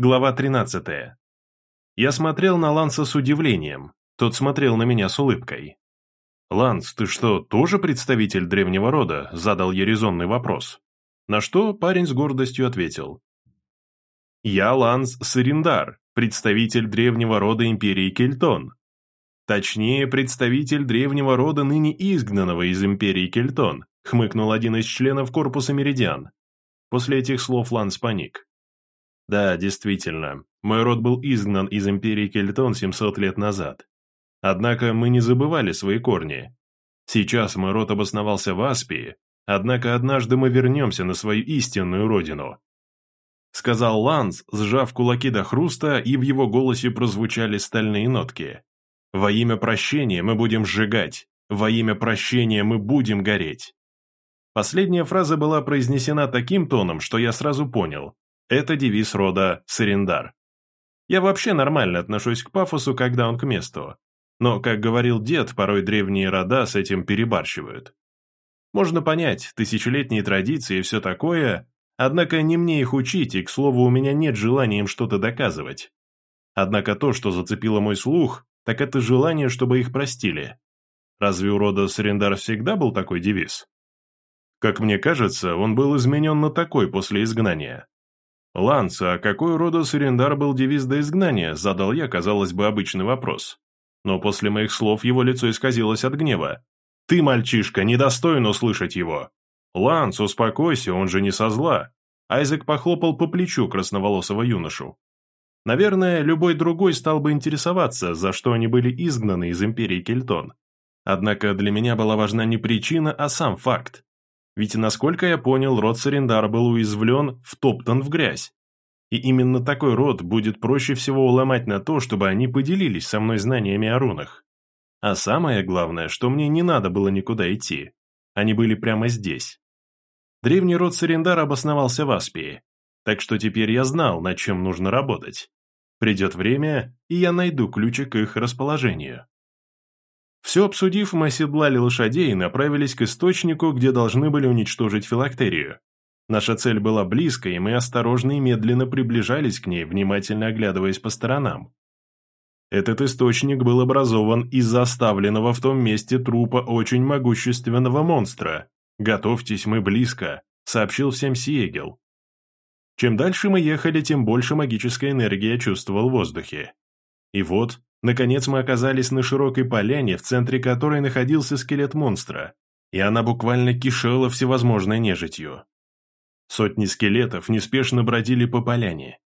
Глава 13. Я смотрел на Ланса с удивлением. Тот смотрел на меня с улыбкой. «Ланс, ты что, тоже представитель древнего рода?» – задал я резонный вопрос. На что парень с гордостью ответил. «Я Ланс Сариндар, представитель древнего рода империи Кельтон. Точнее, представитель древнего рода ныне изгнанного из империи Кельтон», – хмыкнул один из членов корпуса Меридиан. После этих слов Ланс паник. Да, действительно, мой род был изгнан из империи Кельтон 700 лет назад. Однако мы не забывали свои корни. Сейчас мой род обосновался в Аспии, однако однажды мы вернемся на свою истинную родину. Сказал Ланс, сжав кулаки до хруста, и в его голосе прозвучали стальные нотки. «Во имя прощения мы будем сжигать, во имя прощения мы будем гореть». Последняя фраза была произнесена таким тоном, что я сразу понял, это девиз рода Сарендар. Я вообще нормально отношусь к пафосу, когда он к месту. Но, как говорил дед, порой древние рода с этим перебарщивают. Можно понять, тысячелетние традиции и все такое, однако не мне их учить, и, к слову, у меня нет желания им что-то доказывать. Однако то, что зацепило мой слух, так это желание, чтобы их простили. Разве у рода Сарендар всегда был такой девиз? Как мне кажется, он был изменен на такой после изгнания. «Ланс, а какой рода Сурендар был девиз до изгнания?» – задал я, казалось бы, обычный вопрос. Но после моих слов его лицо исказилось от гнева. «Ты, мальчишка, недостоин услышать его!» «Ланс, успокойся, он же не со зла!» Айзек похлопал по плечу красноволосого юношу. Наверное, любой другой стал бы интересоваться, за что они были изгнаны из империи Кельтон. Однако для меня была важна не причина, а сам факт. Ведь, насколько я понял, род Сарендар был уязвлен, втоптан в грязь. И именно такой род будет проще всего уломать на то, чтобы они поделились со мной знаниями о рунах. А самое главное, что мне не надо было никуда идти. Они были прямо здесь. Древний род Сарендар обосновался в Аспии, так что теперь я знал, над чем нужно работать. Придет время, и я найду ключик к их расположению. Все обсудив, мы оседлали лошадей и направились к источнику, где должны были уничтожить филактерию. Наша цель была близко, и мы осторожно и медленно приближались к ней, внимательно оглядываясь по сторонам. Этот источник был образован из оставленного в том месте трупа очень могущественного монстра. «Готовьтесь, мы близко», — сообщил всем Сиегел. Чем дальше мы ехали, тем больше магической энергии я чувствовал в воздухе. И вот, Наконец мы оказались на широкой поляне, в центре которой находился скелет монстра, и она буквально кишела всевозможной нежитью. Сотни скелетов неспешно бродили по поляне.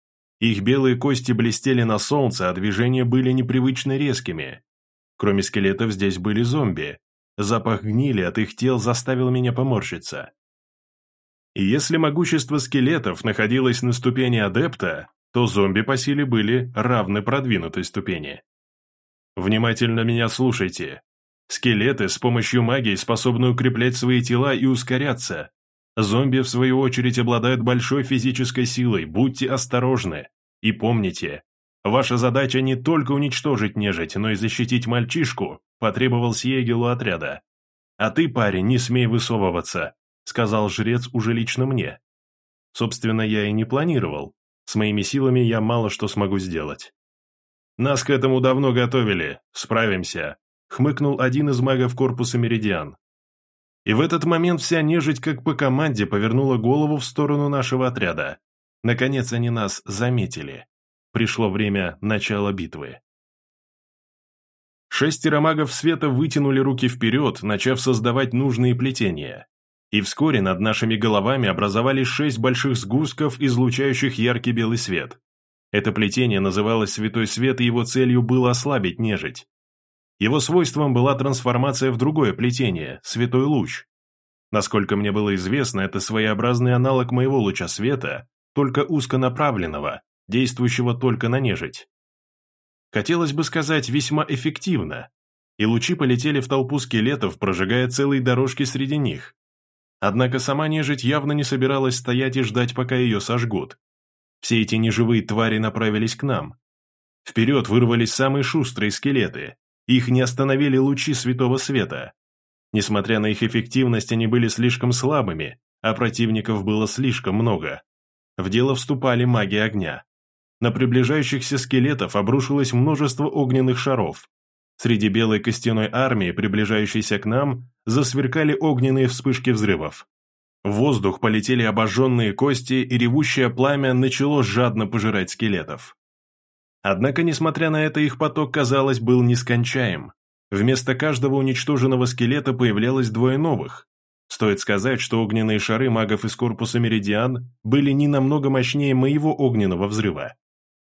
Их белые кости блестели на солнце, а движения были непривычно резкими. Кроме скелетов здесь были зомби. Запах гнили от их тел заставил меня поморщиться. И если могущество скелетов находилось на ступени адепта, то зомби по силе были равны продвинутой ступени. Внимательно меня слушайте. Скелеты с помощью магии способны укреплять свои тела и ускоряться. Зомби, в свою очередь, обладают большой физической силой, будьте осторожны. И помните, ваша задача не только уничтожить нежить, но и защитить мальчишку, потребовал Сиегелу отряда. А ты, парень, не смей высовываться, сказал жрец уже лично мне. Собственно, я и не планировал. С моими силами я мало что смогу сделать. «Нас к этому давно готовили. Справимся», — хмыкнул один из магов корпуса Меридиан. И в этот момент вся нежить, как по команде, повернула голову в сторону нашего отряда. Наконец они нас заметили. Пришло время начала битвы. Шестеро магов света вытянули руки вперед, начав создавать нужные плетения. И вскоре над нашими головами образовались шесть больших сгустков, излучающих яркий белый свет. Это плетение называлось «Святой Свет», и его целью было ослабить нежить. Его свойством была трансформация в другое плетение – «Святой Луч». Насколько мне было известно, это своеобразный аналог моего луча света, только узконаправленного, действующего только на нежить. Хотелось бы сказать, весьма эффективно, и лучи полетели в толпу скелетов, прожигая целые дорожки среди них. Однако сама нежить явно не собиралась стоять и ждать, пока ее сожгут. Все эти неживые твари направились к нам. Вперед вырвались самые шустрые скелеты. Их не остановили лучи святого света. Несмотря на их эффективность, они были слишком слабыми, а противников было слишком много. В дело вступали маги огня. на приближающихся скелетов обрушилось множество огненных шаров. Среди белой костяной армии, приближающейся к нам, засверкали огненные вспышки взрывов. В воздух полетели обожженные кости, и ревущее пламя начало жадно пожирать скелетов. Однако, несмотря на это, их поток, казалось, был нескончаем. Вместо каждого уничтоженного скелета появлялось двое новых. Стоит сказать, что огненные шары магов из корпуса Меридиан были не намного мощнее моего огненного взрыва.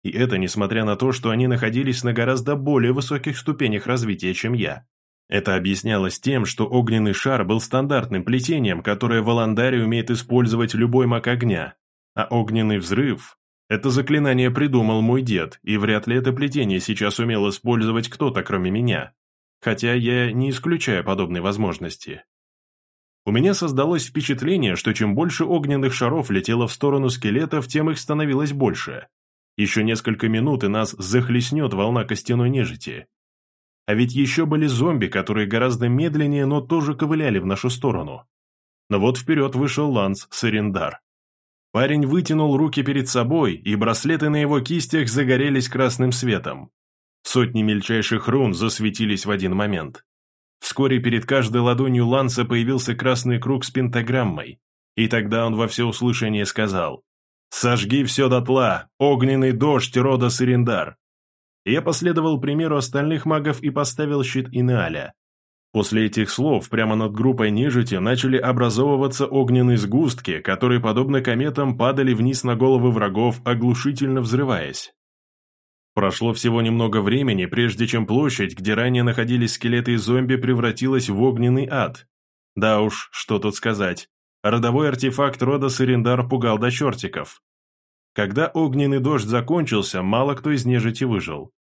И это несмотря на то, что они находились на гораздо более высоких ступенях развития, чем я. Это объяснялось тем, что огненный шар был стандартным плетением, которое в Аландаре умеет использовать любой маг огня, а огненный взрыв – это заклинание придумал мой дед, и вряд ли это плетение сейчас умел использовать кто-то, кроме меня. Хотя я не исключаю подобной возможности. У меня создалось впечатление, что чем больше огненных шаров летело в сторону скелетов, тем их становилось больше. Еще несколько минут, и нас захлестнет волна костяной нежити. А ведь еще были зомби, которые гораздо медленнее, но тоже ковыляли в нашу сторону. Но вот вперед вышел Ланс Сарендар. Парень вытянул руки перед собой, и браслеты на его кистях загорелись красным светом. Сотни мельчайших рун засветились в один момент. Вскоре перед каждой ладонью Ланса появился красный круг с пентаграммой, и тогда он во всеуслышание сказал «Сожги все дотла, огненный дождь рода Сарендар, я последовал примеру остальных магов и поставил щит Инеаля. После этих слов прямо над группой нежити начали образовываться огненные сгустки, которые, подобно кометам, падали вниз на головы врагов, оглушительно взрываясь. Прошло всего немного времени, прежде чем площадь, где ранее находились скелеты и зомби, превратилась в огненный ад. Да уж, что тут сказать. Родовой артефакт рода Сарендар пугал до чертиков. Когда огненный дождь закончился, мало кто из нежити выжил.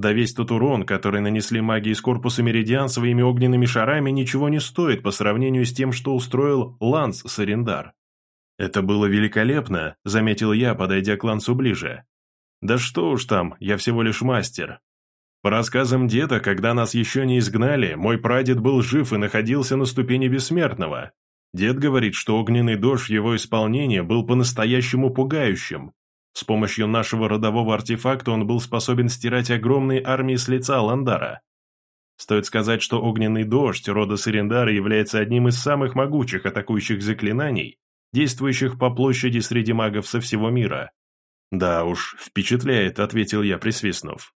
Да весь тот урон, который нанесли маги из корпуса Меридиан своими огненными шарами, ничего не стоит по сравнению с тем, что устроил Ланс Сарендар. «Это было великолепно», — заметил я, подойдя к Лансу ближе. «Да что уж там, я всего лишь мастер. По рассказам деда, когда нас еще не изгнали, мой прадед был жив и находился на ступени бессмертного. Дед говорит, что огненный дождь его исполнении был по-настоящему пугающим, с помощью нашего родового артефакта он был способен стирать огромные армии с лица Ландара. Стоит сказать, что огненный дождь рода Сарендара является одним из самых могучих атакующих заклинаний, действующих по площади среди магов со всего мира. «Да уж, впечатляет», — ответил я, присвистнув.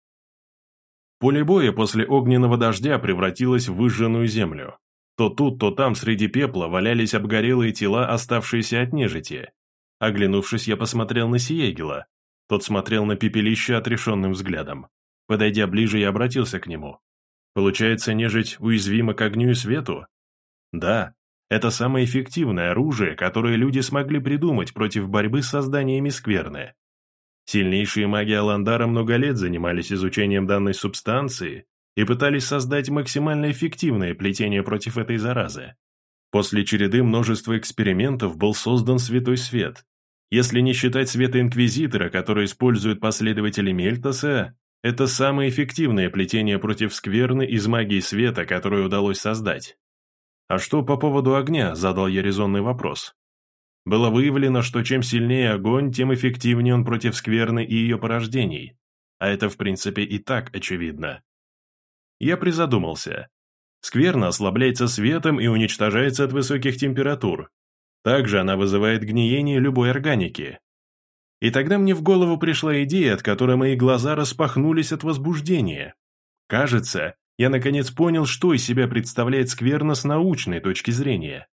Поле боя после огненного дождя превратилось в выжженную землю. То тут, то там среди пепла валялись обгорелые тела, оставшиеся от нежити. Оглянувшись, я посмотрел на Сиегела. Тот смотрел на пепелище отрешенным взглядом. Подойдя ближе, я обратился к нему. Получается, нежить уязвима к огню и свету? Да, это самое эффективное оружие, которое люди смогли придумать против борьбы с созданиями скверны. Сильнейшие маги Аландара много лет занимались изучением данной субстанции и пытались создать максимально эффективное плетение против этой заразы. После череды множества экспериментов был создан Святой Свет, если не считать света Инквизитора, который используют последователи Мельтоса, это самое эффективное плетение против скверны из магии света, которое удалось создать. А что по поводу огня, задал я резонный вопрос. Было выявлено, что чем сильнее огонь, тем эффективнее он против скверны и ее порождений. А это, в принципе, и так очевидно. Я призадумался. Скверна ослабляется светом и уничтожается от высоких температур, также она вызывает гниение любой органики. И тогда мне в голову пришла идея, от которой мои глаза распахнулись от возбуждения. Кажется, я наконец понял, что из себя представляет скверно с научной точки зрения.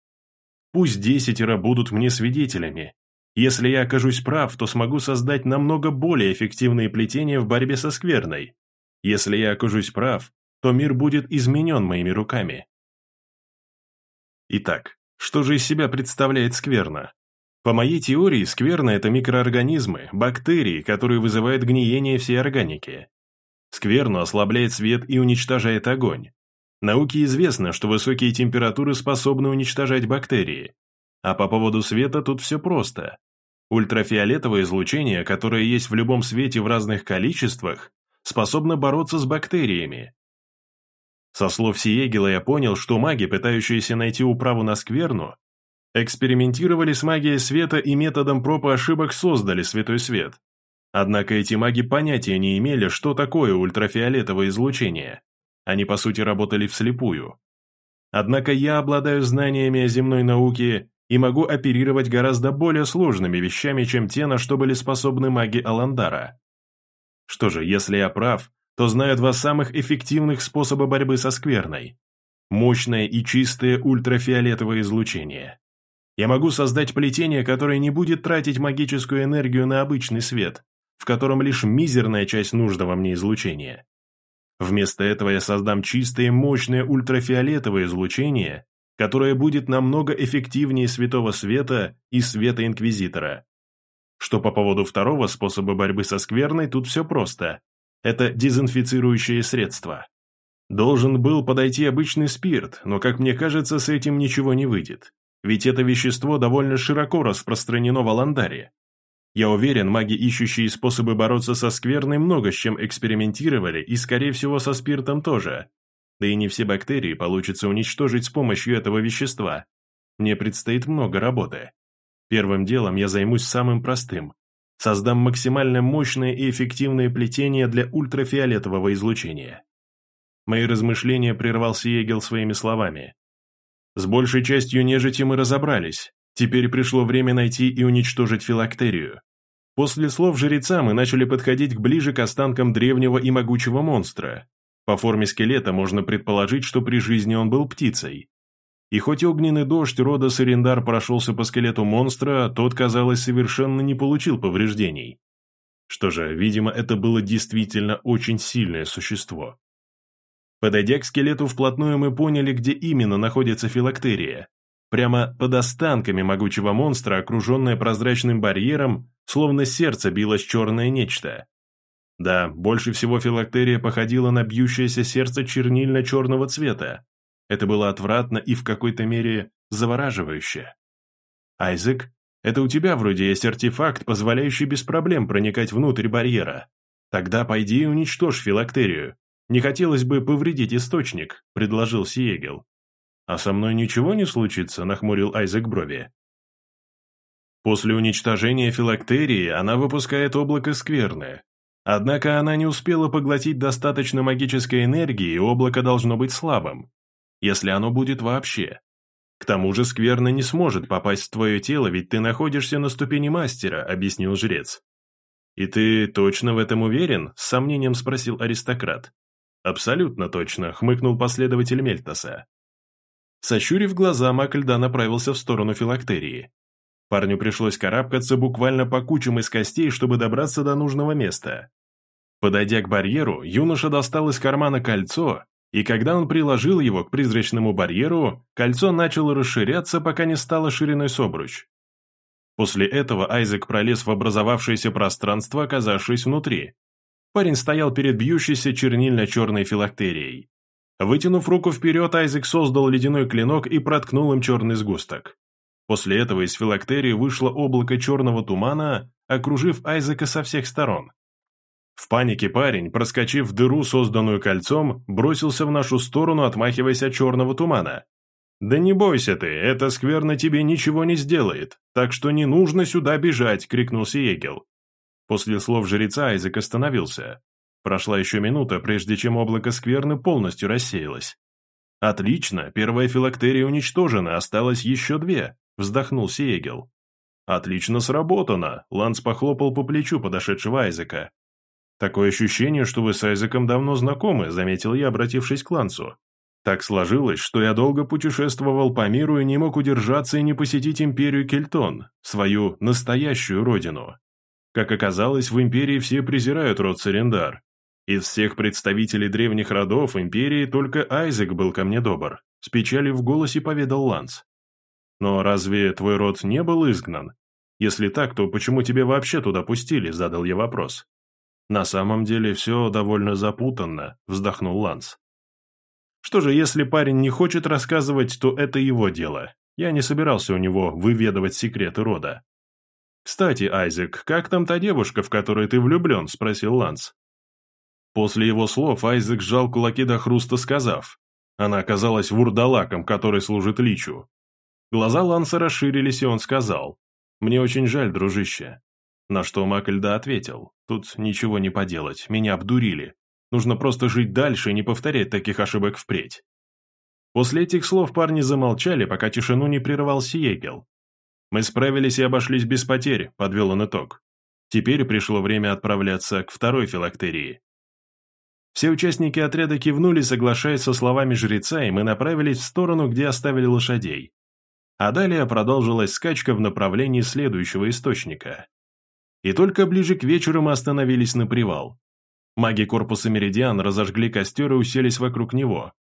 Пусть десятеро будут мне свидетелями. Если я окажусь прав, то смогу создать намного более эффективные плетения в борьбе со скверной. Если я окажусь прав, то мир будет изменен моими руками. Итак, что же из себя представляет скверна? По моей теории, скверна – это микроорганизмы, бактерии, которые вызывают гниение всей органики. Скверну ослабляет свет и уничтожает огонь. Науке известно, что высокие температуры способны уничтожать бактерии. А по поводу света тут все просто. Ультрафиолетовое излучение, которое есть в любом свете в разных количествах, способно бороться с бактериями, со слов Сиегела я понял, что маги, пытающиеся найти управу на скверну, экспериментировали с магией света и методом проб и ошибок создали святой свет. Однако эти маги понятия не имели, что такое ультрафиолетовое излучение. Они, по сути, работали вслепую. Однако я обладаю знаниями о земной науке и могу оперировать гораздо более сложными вещами, чем те, на что были способны маги Аландара. Что же, если я прав, то знаю два самых эффективных способа борьбы со скверной. Мощное и чистое ультрафиолетовое излучение. Я могу создать плетение, которое не будет тратить магическую энергию на обычный свет, в котором лишь мизерная часть нужного мне излучения. Вместо этого я создам чистое мощное ультрафиолетовое излучение, которое будет намного эффективнее светового света и света Инквизитора. Что по поводу второго способа борьбы со скверной, тут все просто. Это дезинфицирующее средство. Должен был подойти обычный спирт, но, как мне кажется, с этим ничего не выйдет. Ведь это вещество довольно широко распространено в Аландаре. Я уверен, маги, ищущие способы бороться со скверной, много с чем экспериментировали, и, скорее всего, со спиртом тоже. Да и не все бактерии получится уничтожить с помощью этого вещества. Мне предстоит много работы. Первым делом я займусь самым простым. Создам максимально мощное и эффективное плетение для ультрафиолетового излучения. Мои размышления прервал Сиегел своими словами. С большей частью нежити мы разобрались, Теперь пришло время найти и уничтожить филактерию. После слов жреца мы начали подходить к ближе к останкам древнего и могучего монстра. По форме скелета можно предположить, что при жизни он был птицей. И хоть огненный дождь рода Сарендар прошелся по скелету монстра, тот, казалось, совершенно не получил повреждений. Что же, видимо, это было действительно очень сильное существо. Подойдя к скелету вплотную, мы поняли, где именно находится филактерия. Прямо под останками могучего монстра, окруженное прозрачным барьером, словно сердце билось черное нечто. Да, больше всего филактерия походила на бьющееся сердце чернильно-черного цвета. Это было отвратно и в какой-то мере завораживающе. «Айзек, это у тебя вроде есть артефакт, позволяющий без проблем проникать внутрь барьера. Тогда пойди и уничтожь филактерию. Не хотелось бы повредить источник», — предложил Сиегел. «А со мной ничего не случится?» – нахмурил Айзек брови. После уничтожения филактерии она выпускает облако скверны. Однако она не успела поглотить достаточно магической энергии, и облако должно быть слабым. Если оно будет вообще. К тому же скверна не сможет попасть в твое тело, ведь ты находишься на ступени мастера, объяснил жрец. «И ты точно в этом уверен?» – с сомнением спросил аристократ. «Абсолютно точно», – хмыкнул последователь Мельтоса. Сощурив глаза, маг направился в сторону филактерии. Парню пришлось карабкаться буквально по кучам из костей, чтобы добраться до нужного места. Подойдя к барьеру, юноша достал из кармана кольцо, и когда он приложил его к призрачному барьеру, кольцо начало расширяться, пока не стало шириной с обруч. После этого Айзек пролез в образовавшееся пространство, оказавшись внутри. Парень стоял перед бьющейся чернильно-черной филактерией. Вытянув руку вперед, Айзек создал ледяной клинок и проткнул им черный сгусток. После этого из филактерии вышло облако черного тумана, окружив Айзека со всех сторон. В панике парень, проскочив в дыру, созданную кольцом, бросился в нашу сторону, отмахиваясь от черного тумана. «Да не бойся ты, это скверно тебе ничего не сделает, так что не нужно сюда бежать!» — крикнул Сиегел. После слов жреца Айзек остановился. Прошла еще минута, прежде чем облако скверны полностью рассеялось. «Отлично, первая филактерия уничтожена, осталось еще две», — вздохнул Сиегел. «Отлично сработано», — Ланс похлопал по плечу подошедшего Айзека. «Такое ощущение, что вы с Айзеком давно знакомы», — заметил я, обратившись к Лансу. «Так сложилось, что я долго путешествовал по миру и не мог удержаться и не посетить империю Кельтон, свою настоящую родину. Как оказалось, в империи все презирают род Сарендар, из всех представителей древних родов империи только Айзек был ко мне добр, с печалью в голосе поведал Ланс. Но разве твой род не был изгнан? Если так, то почему тебя вообще туда пустили, задал я вопрос. На самом деле все довольно запутанно, вздохнул Ланс. Что же, если парень не хочет рассказывать, то это его дело. Я не собирался у него выведывать секреты рода. «Кстати, Айзек, как там та девушка, в которой ты влюблен?» – спросил Ланс. После его слов Айзек сжал кулаки до хруста, сказав, она оказалась вурдалаком, который служит личу. Глаза Ланса расширились, и он сказал, «Мне очень жаль, дружище. На что маг льда ответил, тут ничего не поделать, меня обдурили. Нужно просто жить дальше и не повторять таких ошибок впредь. После этих слов парни замолчали, пока тишину не прервал Сиегел. «Мы справились и обошлись без потерь», — подвел он итог. Теперь пришло время отправляться к второй филактерии. Все участники отряда кивнули, соглашаясь со словами жреца, и мы направились в сторону, где оставили лошадей. А далее продолжилась скачка в направлении следующего источника. И только ближе к вечеру мы остановились на привал. Маги корпуса Меридиан разожгли костер и уселись вокруг него.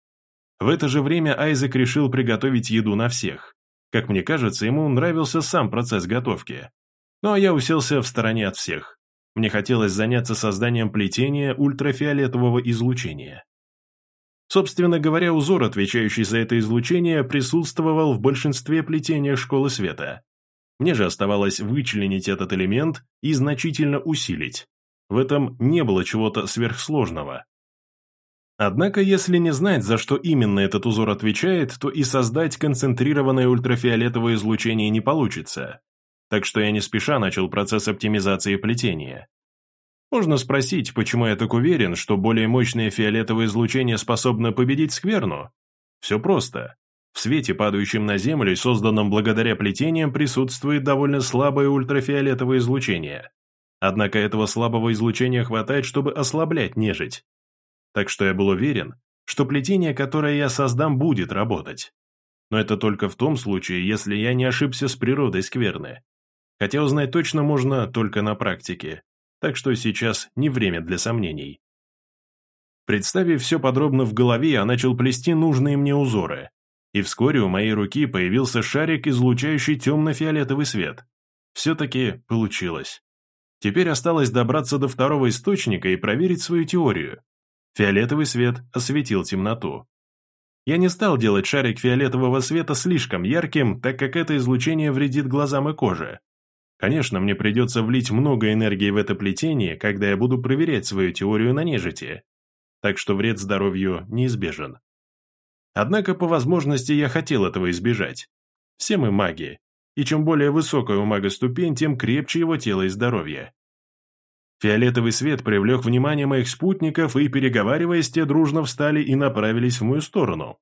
В это же время Айзек решил приготовить еду на всех. Как мне кажется, ему нравился сам процесс готовки. Ну а я уселся в стороне от всех. Мне хотелось заняться созданием плетения ультрафиолетового излучения. Собственно говоря, узор, отвечающий за это излучение, присутствовал в большинстве плетения Школы Света. Мне же оставалось вычленить этот элемент и значительно усилить. В этом не было чего-то сверхсложного. Однако, если не знать, за что именно этот узор отвечает, то и создать концентрированное ультрафиолетовое излучение не получится. Так что я не спеша начал процесс оптимизации плетения. Можно спросить, почему я так уверен, что более мощное фиолетовое излучение способно победить скверну? Все просто. В свете, падающем на Землю и созданном благодаря плетениям, присутствует довольно слабое ультрафиолетовое излучение. Однако этого слабого излучения хватает, чтобы ослаблять нежить. Так что я был уверен, что плетение, которое я создам, будет работать. Но это только в том случае, если я не ошибся с природой скверны. Хотя узнать точно можно только на практике, так что сейчас не время для сомнений. Представив все подробно в голове, я начал плести нужные мне узоры, и вскоре у моей руки появился шарик, излучающий темно-фиолетовый свет. Все-таки получилось. Теперь осталось добраться до второго источника и проверить свою теорию. Фиолетовый свет осветил темноту. Я не стал делать шарик фиолетового света слишком ярким, так как это излучение вредит глазам и коже. Конечно, мне придется влить много энергии в это плетение, когда я буду проверять свою теорию на нежити. Так что вред здоровью неизбежен. Однако по возможности я хотел этого избежать. Все мы маги, и чем более высокая у мага ступень, тем крепче его тело и здоровье. Фиолетовый свет привлек внимание моих спутников, и, переговариваясь, те дружно встали и направились в мою сторону.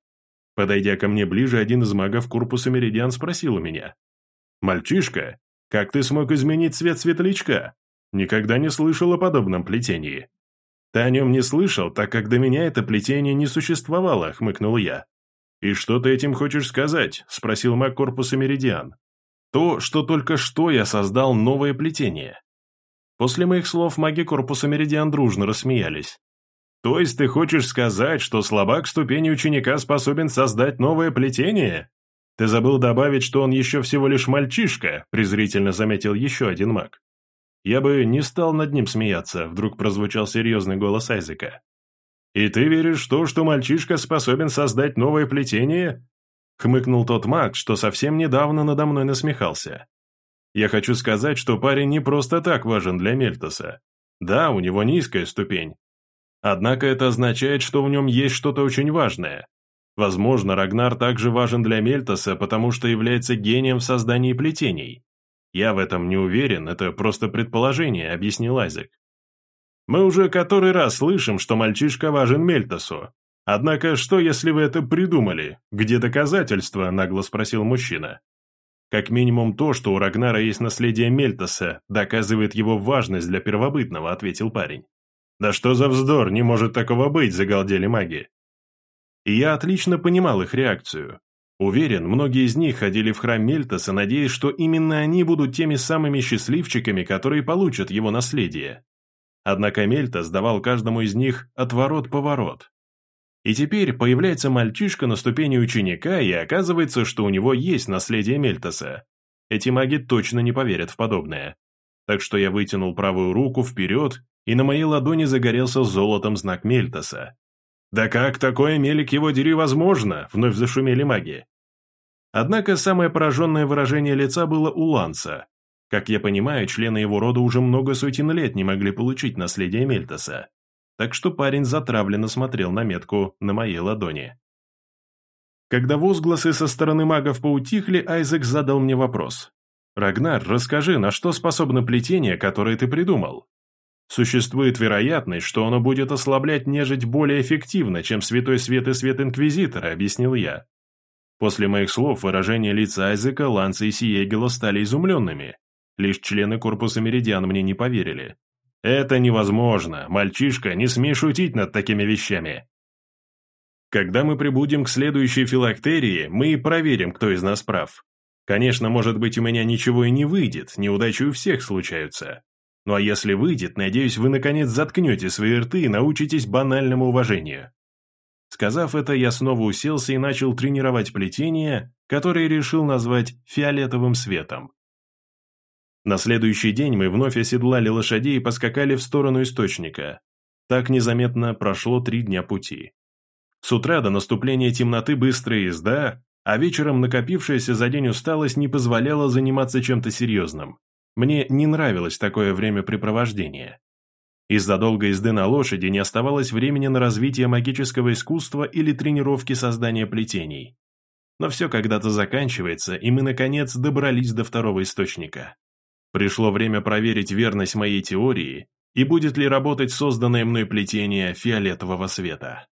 Подойдя ко мне ближе, один из магов корпуса Меридиан спросил у меня. «Мальчишка, как ты смог изменить цвет светлячка? Никогда не слышал о подобном плетении». «Ты о нем не слышал, так как до меня это плетение не существовало», — хмыкнул я. «И что ты этим хочешь сказать?» — спросил маг корпуса Меридиан. То, что только что я создал новое плетение. После моих слов маги корпуса Меридиан дружно рассмеялись. То есть ты хочешь сказать, что слабак ступени ученика способен создать новое плетение? Ты забыл добавить, что он еще всего лишь мальчишка, презрительно заметил еще один маг. Я бы не стал над ним смеяться, вдруг прозвучал серьезный голос Айзека. «И ты веришь в то, что мальчишка способен создать новое плетение?» Хмыкнул тот маг, что совсем недавно надо мной насмехался. Я хочу сказать, что парень не просто так важен для Мельтоса. Да, у него низкая ступень. Однако это означает, что в нем есть что-то очень важное. Возможно, Рагнар также важен для Мельтоса, потому что является гением в создании плетений. Я в этом не уверен, это просто предположение, объяснил Айзек. Мы уже который раз слышим, что мальчишка важен Мельтосу, «Однако, что, если вы это придумали? Где доказательства?» – нагло спросил мужчина. Как минимум то, что у Рагнара есть наследие Мельтоса, доказывает его важность для первобытного, ответил парень. Да что за вздор, не может такого быть, загалдели маги. И я отлично понимал их реакцию. Уверен, многие из них ходили в храм Мельтоса, надеясь, что именно они будут теми самыми счастливчиками, которые получат его наследие. Однако Мельтос давал каждому из них отворот-поворот. И теперь появляется мальчишка на ступени ученика, и оказывается, что у него есть наследие Мельтоса. Эти маги точно не поверят в подобное. Так что я вытянул правую руку вперед, и на моей ладони загорелся золотом знак Мельтоса. «Да как такое, Мелик его дери, возможно?» — вновь зашумели маги. Однако самое пораженное выражение лица было у Ланса. Как я понимаю, члены его рода уже много сотен лет не могли получить наследие Мельтоса так что парень затравленно смотрел на метку на моей ладони. Когда возгласы со стороны магов поутихли, Айзек задал мне вопрос. Рагнар, расскажи, на что способно плетение, которое ты придумал? Существует вероятность, что оно будет ослаблять нежить более эффективно, чем святой свет и свет Инквизитора, объяснил я. После моих слов выражения лица Айзека, Ланса и Сиегела стали изумленными. Лишь члены корпуса Меридиан мне не поверили. «Это невозможно. Мальчишка, не смей шутить над такими вещами». Когда мы прибудем к следующей филактерии, мы и проверим, кто из нас прав. Конечно, может быть, у меня ничего и не выйдет, неудачи у всех случаются. Ну а если выйдет, надеюсь, вы наконец заткнете свои рты и научитесь банальному уважению. Сказав это, я снова уселся и начал тренировать плетение, которое решил назвать фиолетовым светом. На следующий день мы вновь оседлали лошадей и поскакали в сторону источника. Так незаметно прошло три дня пути. С утра до наступления темноты быстрая езда, а вечером накопившаяся за день усталость не позволяла заниматься чем-то серьезным. Мне не нравилось такое времяпрепровождение. Из-за долгой езды на лошади не оставалось времени на развитие магического искусства или тренировки создания плетений. Но все когда-то заканчивается, и мы, наконец, добрались до второго источника. Пришло время проверить верность моей теории и будет ли работать созданное мной плетение фиолетового света.